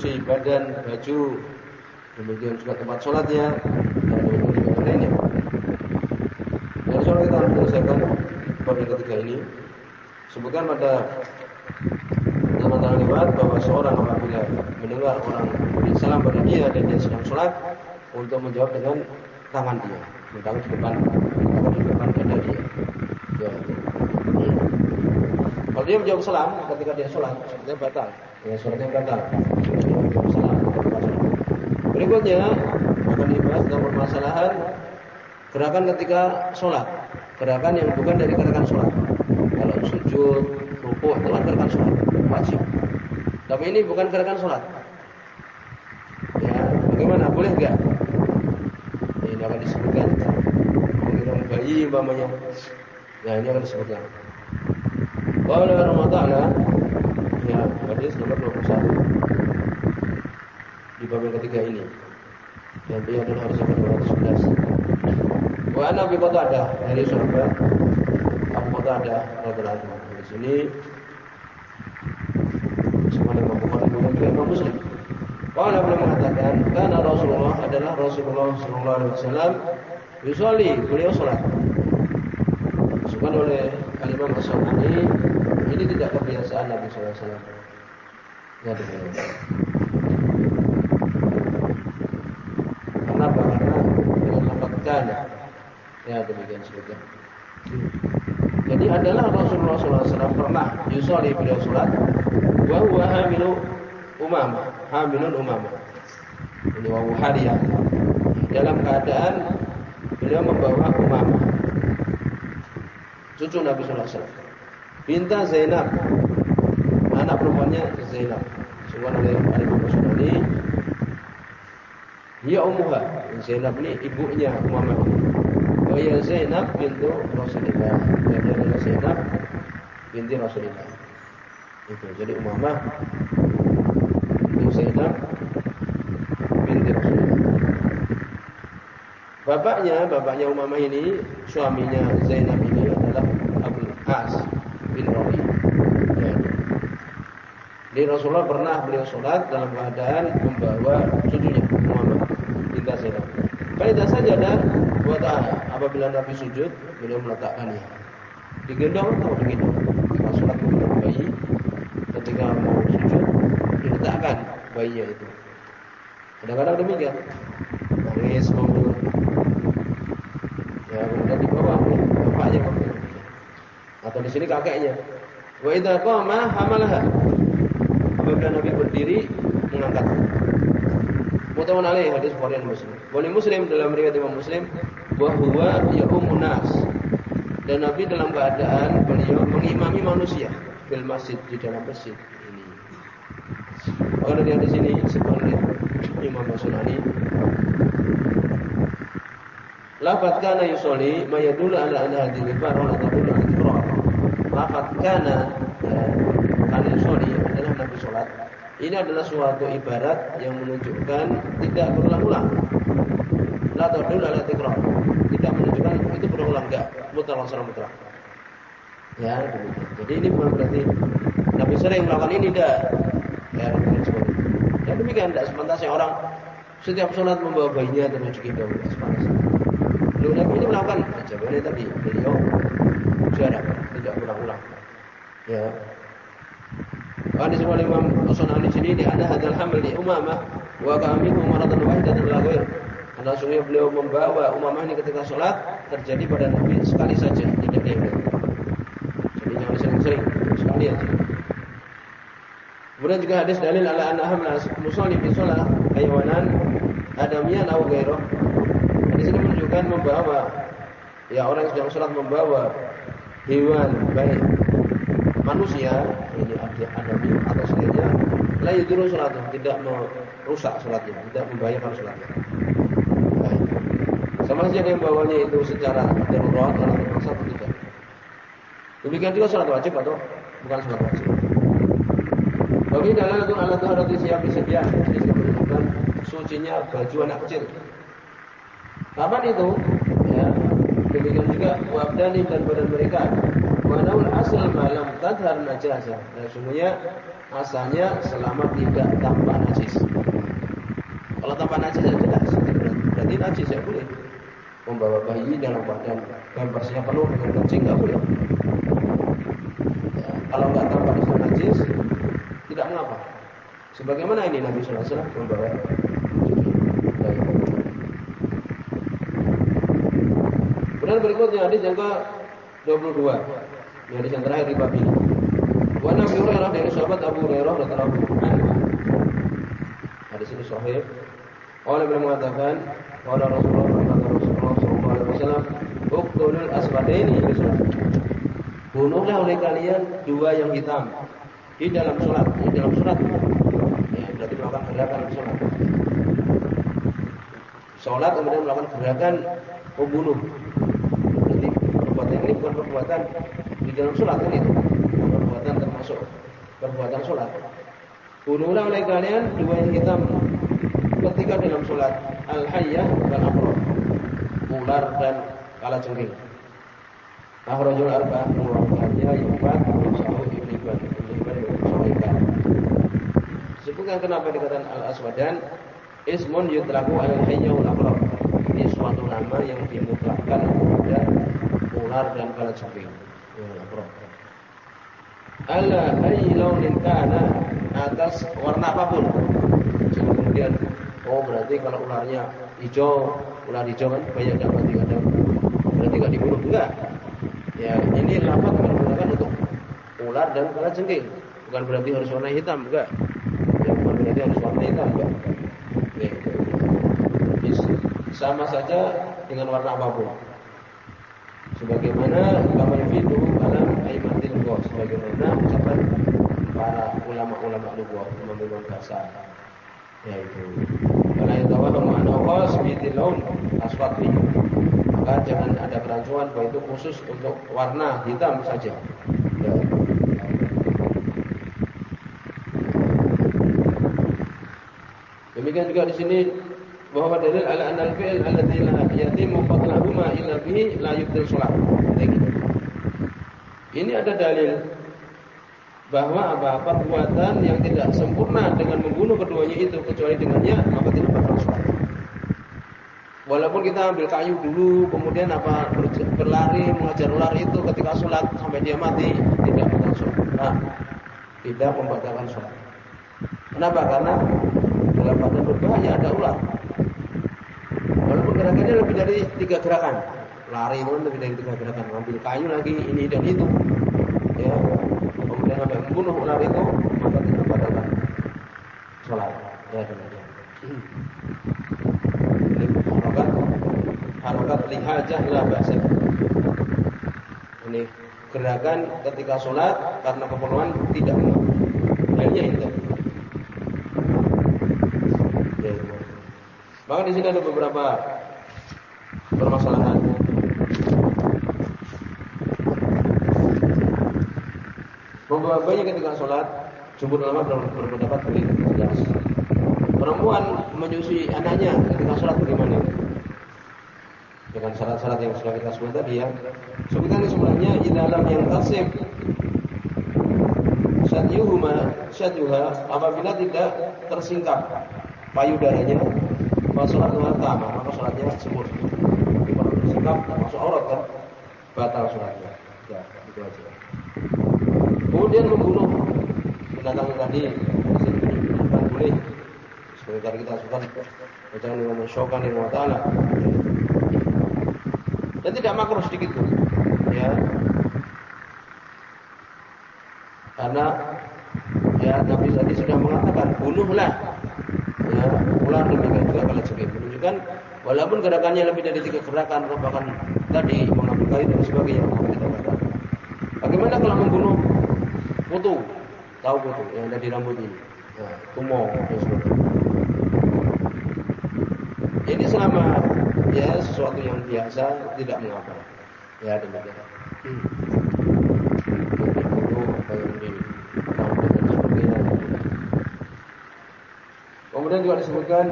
suci badan, baju, kemudian juga tempat sholatnya, dan kemudian juga yang lainnya. Dan sholat kita menyelesaikan bab yang ketiga ini. Sebutkan pada teman-teman lewat bahwa seorang apabila mendengar orang beri salam pada dia dan dia sedang sholat untuk menjawab dengan tangan dia, tangan di depan, tangan di depan dada dia. Ya. Kalau dia menjawab salam ketika dia sholat, sholatnya batal. Ya, sholatnya batal. Berikutnya akan dibahas tentang permasalahan gerakan ketika sholat. Gerakan yang bukan dari gerakan sholat. Kalau sujud, rukuk itu kan gerakan sholat, wajib. Tapi ini bukan gerakan sholat. Ya, bagaimana? Boleh enggak? Ini akan disebutkan menggendong bayi umpamanya. Nah, ini akan disebutkan. Qala Allah Ta'ala ya hadis nomor 21 di bab yang ketiga ini. Dan dia adalah hadis nomor 211 Wa ana bi ada dari sahabat Abu Qatadah radhiyallahu di sini. Sama dengan Bukhari dan Imam Muslim. Qala beliau mengatakan karena Rasulullah adalah Rasulullah sallallahu alaihi wasallam yusolli beliau salat disebutkan oleh Al-Imam As-Syafi'i ini tidak kebiasaan Nabi sallallahu alaihi wasallam. Ya. Kenapa? Karena kana. Ya demikian sebutkan. Jadi adalah Rasulullah SAW pernah yusoli beliau sholat wa huwa hamilu umamah, hamilun umamah. Ini wa hariyah. Dalam keadaan beliau membawa umamah. Cucu Nabi Sallallahu Alaihi Wasallam. Binta Zainab, anak perempuannya Zainab. Sebuah oleh Imam Ghazali. Dia ummuha. Zainab ini ibunya Umamah. Oh ya Zainab bintu Rasulullah. Dia adalah Zainab binti Rasulullah. Itu. Jadi Umamah bintu Zainab binti Rasulullah. Bapaknya, bapaknya Umamah ini, suaminya Zainab ini adalah Abu As bin Rabi. Ya. Di Rasulullah pernah beliau sholat dalam keadaan membawa cucunya Umamah binti Zainab. Kaidah saja dan buat apabila Nabi sujud, beliau meletakkannya. Digendong atau digendong? Ketika sholat membawa bayi, ketika mau sujud, diletakkan bayinya itu. Kadang-kadang demikian. Nangis, ngomong, Ya, kemudian di bawah bapaknya Atau di sini kakeknya. Wa idza qama hamalaha. Apabila Nabi berdiri mengangkat. Mutawan alaih hadis Bukhari Muslim. Bukhari Muslim dalam riwayat Imam Muslim bahwa ya nas dan Nabi dalam keadaan beliau mengimami manusia fil masjid di dalam masjid ini. Kalau dia di sini sebagai Imam Sunani Lafat kana yusoli mayadul ala anna hadhihi al-ibarah la tadullu ala al Lafat kana kana yusoli salat. Ini adalah suatu ibarat yang menunjukkan tidak berulang-ulang. La tadullu ala. Tidak menunjukkan itu berulang enggak, mutlak secara mutlak. Ya. Jadi ini bukan berarti Nabi sering melakukan ini tidak. Ya, demikian. Ya demikian tidak sepantasnya orang setiap sholat membawa bayinya menuju kiblat sepantasnya. Lalu Nabi ini melakukan jawabannya tadi beliau jarak tidak ulang-ulang. Ya. Imam Usunani sini di ada hamil di Umamah wa kami umaratan wahidatan la ghair. Karena sungguh beliau membawa Umamah ini ketika sholat terjadi pada Nabi sekali saja tidak diingat. Jadi jangan sering-sering sekali aja. Kemudian juga hadis dalil ala anna hamla musalli fi shalah hayawanan adamiyan aw ghairuh di sini menunjukkan membawa ya orang yang sedang sholat membawa hewan baik manusia ini ada selainnya la yudhiru salatu, tidak merusak salatnya, tidak membahayakan salatnya. Baik. Sama saja yang bawanya itu secara darurat atau terpaksa atau tidak. Demikian juga salat wajib atau bukan salat wajib. Bagi dalam itu alat harus siap disediakan, menunjukkan sucinya baju anak kecil. Kapan itu? Ya, demikian juga wabdani dan badan mereka. Wanaul asal malam tadhar najasa. Dan semuanya asalnya selama tidak tanpa najis. Kalau tanpa najis ya jelas, berarti najis ya boleh. Membawa bayi dalam badan pampersnya penuh dengan kencing nggak boleh. Ya, kalau nggak tanpa najis, tidak mengapa. Sebagaimana ini Nabi Sallallahu Alaihi Wasallam membawa Kemudian berikutnya hadis yang ke-22. Hadis yang terakhir di bab ini. Wa Nabi Hurairah dari sahabat Abu Hurairah radhiyallahu anhu. Hadis ini sahih. Oleh beliau mengatakan, qala Rasulullah sallallahu alaihi wasallam, "Uqtulul aswadaini Bunuhlah oleh kalian dua yang hitam di dalam sholat, di dalam sholat. Ya, berarti melakukan gerakan sholat. Sholat kemudian melakukan gerakan membunuh. Berarti perbuatan ini bukan perbuatan di dalam sholat kan itu. Perbuatan termasuk perbuatan sholat. Bunuhlah oleh kalian dua yang hitam ketika dalam sholat al-hayyah dan akrab ular dan kala jengking. Akhrajul arba'ah mengeluarkannya yang empat Sahih Ibn Ibn Disebutkan kenapa dikatakan al-aswadan ismun yutlaku al-hayya wal aqrab. Ini suatu nama yang dimutlakkan kepada ular dan kala jengking. Ala ayyi launin kana atas warna apa pun. Kemudian oh berarti kalau ularnya hijau, ular hijau kan banyak dapat ada berarti enggak dibunuh enggak. Ya, ini lafaz menggunakan untuk ular dan kala jengking. Bukan berarti harus warna hitam, enggak. Ya, bukan berarti harus warna hitam, enggak. Ya, sama saja dengan warna apa pun. Sebagaimana kamar itu dalam aimatil gos, sebagaimana ucapan para ulama-ulama lugu, ulama bahasa yaitu karena itu tahu mana khas bitilun aswat maka jangan ada kerancuan bahwa itu khusus untuk warna hitam saja. Ya. demikian juga di sini bahwa dalil ala anal fi'il alladzi la yatimu fadluhuma illa bihi la yubtil salat. Ini ada dalil bahwa apa perbuatan yang tidak sempurna dengan membunuh keduanya itu kecuali dengannya maka tidak salat. Walaupun kita ambil kayu dulu, kemudian apa berlari mengajar ular itu ketika sholat sampai dia mati tidak sholat. Nah, tidak membatalkan sholat. Kenapa? Karena dalam badan berbahaya ada ular. Walaupun gerakannya lebih dari tiga gerakan, lari kan lebih dari tiga gerakan, ambil kayu lagi ini dan itu, ya, kemudian sampai membunuh ular itu, maka tidak batalkan sholat. Ya demikian. Harokat, harokat lihajah lah bahasa. Ini gerakan ketika sholat karena keperluan tidak Dalilnya itu. Maka di sini ada beberapa permasalahan. Bayi ketika sholat, jumhur ulama berpendapat begitu jelas. Perempuan menyusui anaknya ketika sholat bagaimana? Dengan syarat-syarat yang sudah kita sebut tadi ya. Sebutkan sebenarnya di dalam yang tasib satyuhuma satyuha apabila tidak tersingkap payudaranya sholatnya utama, maka sholatnya sempurna. Kalau bersikap masuk aurat kan, batal sholatnya. Ya, itu aja. Kemudian membunuh binatang tadi, bukan boleh. Tadi kita sebutkan, jangan dengan dengan ta'ala. Dan tidak makruh sedikit pun. Ya. Karena ya Nabi tadi sudah mengatakan bunuhlah ya, ular demikian juga kalau juga menunjukkan walaupun gerakannya lebih dari tiga gerakan merupakan tadi mengambil kayu dan sebagainya tidak. Bagaimana kalau membunuh kutu? Tahu kutu yang ada di rambut ini. Nah, tumor Ini selama ya sesuatu yang biasa tidak mengapa. Ya demikian. Yang Kemudian juga disebutkan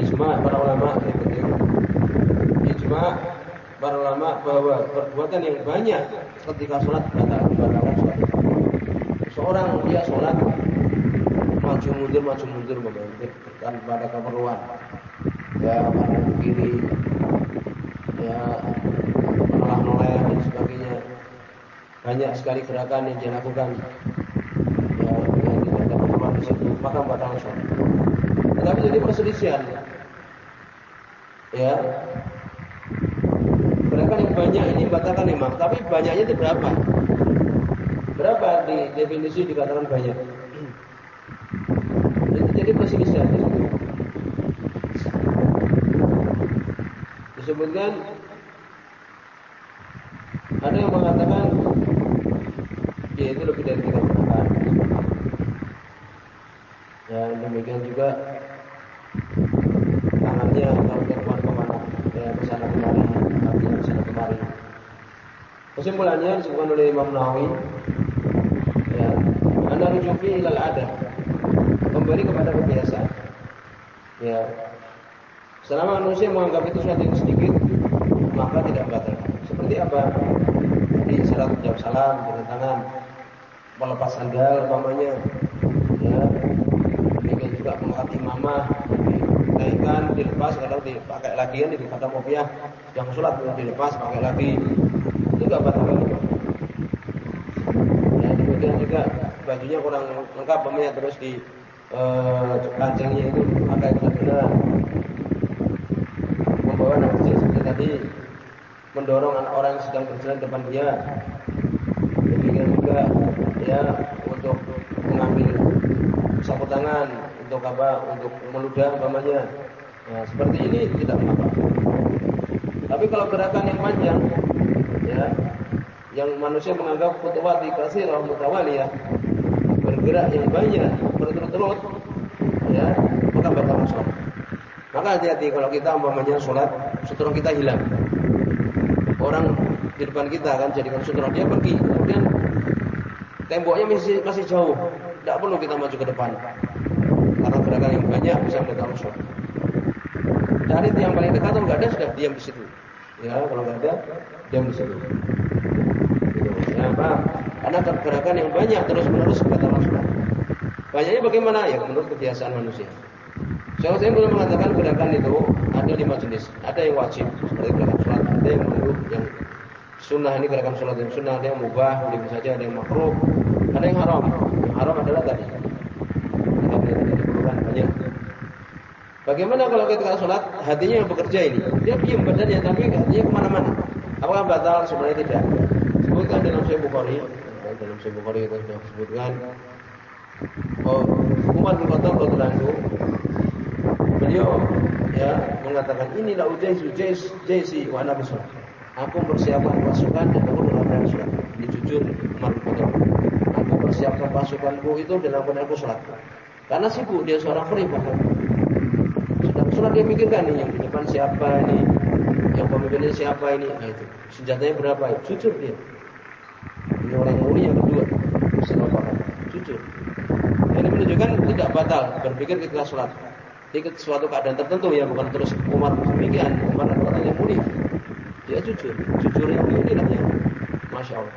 ijma para ulama ini penting. Ijma para ulama bahwa perbuatan yang banyak ketika sholat batal. Seorang dia sholat maju mundur maju mundur kan pada keperluan. Ya kanan kiri ya malah noleh dan sebagainya. Banyak sekali gerakan yang dia lakukan ya yang tidak ada keperluan di situ maka batal sholat. Tetapi jadi perselisihan. Ya yang banyak ini batalkan imam tapi banyaknya itu berapa? Berapa di definisi dikatakan banyak? Itu jadi perselisihan disebutkan ada yang mengatakan ya itu lebih dari tiga. Dan demikian juga Kesimpulannya disebutkan oleh Imam Nawawi ya, anda rujuki ilal ada kembali kepada kebiasaan. Ya, selama manusia menganggap itu sesuatu yang sedikit, maka tidak batal. Seperti apa? Di salat jawab salam, dengan tangan, melepas sandal, umpamanya, ya, demikian juga imamah, dinaikkan, dilepas, kadang dipakai lagi, dikata kopiah, yang sholat dilepas, pakai lagi, itu tidak batal. Ya, demikian juga bajunya kurang lengkap, umpamanya terus di uh, kancingnya itu pakai benar-benar membawa nafsu seperti tadi mendorong anak orang yang sedang berjalan depan dia. Demikian juga ya untuk mengambil sapu tangan untuk apa untuk meludah umpamanya. Nah, seperti ini tidak mengapa tapi kalau gerakan yang panjang ya yang manusia menganggap khutwati kasirah mutawaliyah bergerak yang banyak berturut-turut ya maka batal sholat maka hati-hati kalau kita umpamanya sholat sutra kita hilang. Orang di depan kita kan jadikan sutra dia pergi. Kemudian temboknya masih masih jauh. Tidak perlu kita maju ke depan. Karena gerakan yang banyak bisa batal sholat dari yang paling dekat atau nggak ada sudah diam di situ ya kalau nggak ada diam di situ ya apa karena gerakan yang banyak terus menerus batal sholat Banyaknya bagaimana? Ya menurut kebiasaan manusia. Saya saya belum mengatakan gerakan itu ada lima jenis. Ada yang wajib seperti gerakan sholat, ada yang menurut yang sunnah ini gerakan sholat yang sunnah, ada yang mubah, boleh saja ada yang makruh, ada yang haram. Yang haram adalah tadi. Tidak diperlukan banyak. Bagaimana kalau ketika sholat hatinya yang bekerja ini? Dia diam badannya tapi hatinya ke mana-mana. Apakah batal? Sebenarnya tidak. Sebutkan dalam Sahih Bukhari, dalam Sahih Bukhari itu sudah disebutkan Oh, Umar bin Khattab radhiyallahu beliau ya mengatakan inilah ujais ujais jaisi wa ana besar. Aku persiapan pasukan dan aku dalam keadaan sholat. Ini jujur Umar bin. Aku persiapkan pasukanku itu dalam keadaan aku sholat. Karena sibuk dia seorang pribadi. Sedang sholat dia pikirkan nih yang di depan siapa ini, yang pemimpinnya siapa ini, nah itu senjatanya berapa? Jujur dia. Ini orang mulia yang kedua. Jujur. Ini menunjukkan tidak batal berpikir ketika sholat. Di suatu keadaan tertentu ya bukan terus Umar demikian. Adalah orang yang mulia. Dia jujur, jujur yang mulia ya. Masya Allah.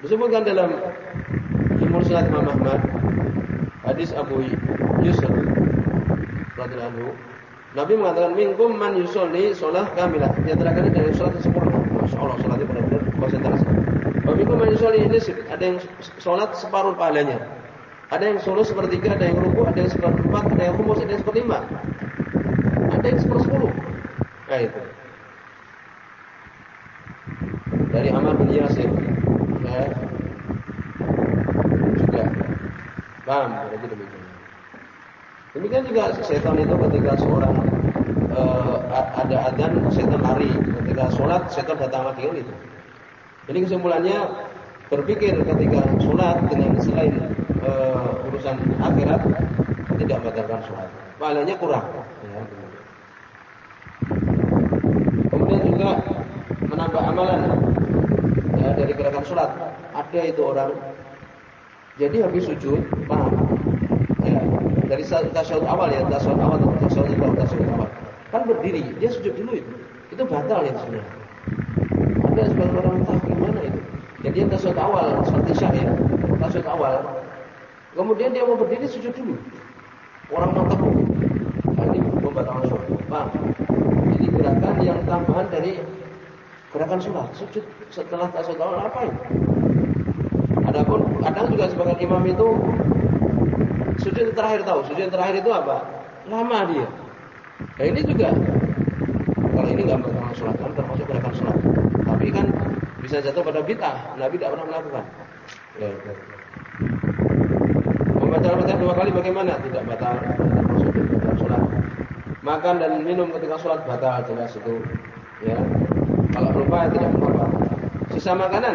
Disebutkan dalam Jumhur Salat Imam Ahmad hadis Abu Yusuf radhiyallahu Nabi mengatakan minkum man yusolli sholat kamilah. Di antara kalian dari sholat sempurna. Masya Allah, sholatnya benar-benar konsentrasi. Minkum man yusolli ini ada yang sholat separuh pahalanya. Ada yang solo sepertiga, ada yang ruku, ada yang seperempat, ada yang rumus, ada yang seperlima. Ada yang sepersepuluh. Nah itu. Dari Amar bin Yasir. Ya. Juga. Paham? Jadi demikian. Demikian juga setan itu ketika seorang uh, ada adzan, setan lari. Ketika sholat, setan datang lagi kan itu. Jadi kesimpulannya berpikir ketika sholat dengan selain uh, urusan akhirat tidak membatalkan sholat. Pahalanya kurang. Ya. Kemudian juga menambah amalan ya, dari gerakan sholat. Ada itu orang jadi habis sujud, paham? Ya, dari tasyahud awal ya, tasyahud awal, tasyahud awal, tasyahud awal. Kan berdiri, dia sujud dulu itu. Itu batal ya sebenarnya. Ada sebagian orang entah gimana itu. Jadi yang tasyahud awal, sholat isya ya, tasyahud awal. Kemudian dia mau berdiri sujud dulu. Orang mau tahu. Nah, ini membatalkan sholat. Paham? Jadi gerakan yang tambahan dari gerakan sholat. Sujud setelah tasyahud awal apa itu? Adapun kadang juga sebagian imam itu sujud terakhir tahu, sujud terakhir itu apa? Lama dia. Nah ini juga kalau ini nggak berkaitan sholat kan termasuk gerakan sholat. Tapi kan bisa jatuh pada bid'ah. Nabi tidak pernah melakukan. Ya, ya. Membaca dua kali bagaimana? Tidak batal. Termasuk batal sholat. Makan dan minum ketika sholat batal jelas itu. Ya. Kalau lupa tidak apa-apa. Sisa makanan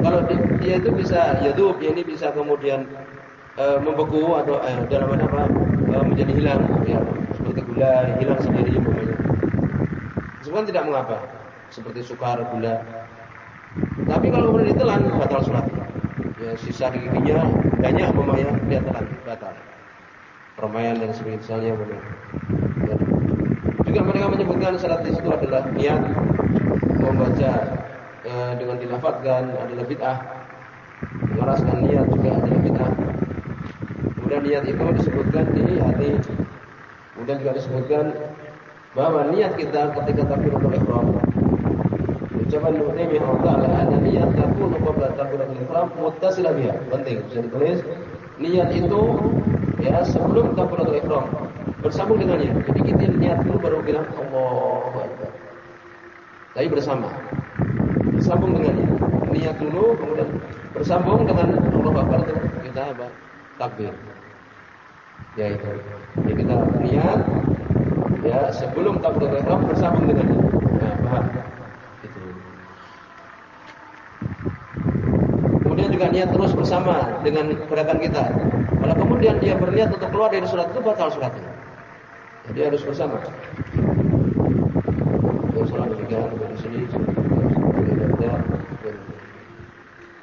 kalau dia itu bisa yadub, ini bisa kemudian e, membeku atau e, dalam apa e, menjadi hilang, ya, seperti gula hilang sendiri umpamanya. Sebenarnya tidak mengapa, seperti sukar, gula. Tapi kalau kemudian ditelan batal sholat. Ya, sisa giginya banyak umpamanya dia telan batal. Permainan dan sebagainya umpamanya. Ya. Juga mereka menyebutkan syarat itu adalah niat membaca e, dengan dilafatkan adalah bid'ah. Mengeraskan niat juga adalah bid'ah. Kemudian niat itu disebutkan di hati. Kemudian juga disebutkan bahwa niat kita ketika takbiratul ihram ucapan Nu'aimi Allah Ta'ala ada niat takunu qabla takbiratul ihram muttasilah biha. Penting bisa ditulis. Niat itu ya sebelum takbiratul ihram bersambung dengannya. Jadi kita niat dulu baru bilang Allah Tapi bersama bersambung dengannya. Niat dulu, kemudian bersambung dengan Allah Akbar itu kita apa? Takbir. Ya itu. Jadi kita niat ya sebelum takbir ihram bersambung dengannya. Nah, paham? Itu. Kemudian juga niat terus bersama dengan gerakan kita. Kalau kemudian dia berniat untuk keluar dari surat itu batal suratnya. Jadi harus bersama. Ya, salam demikian di sini. 对。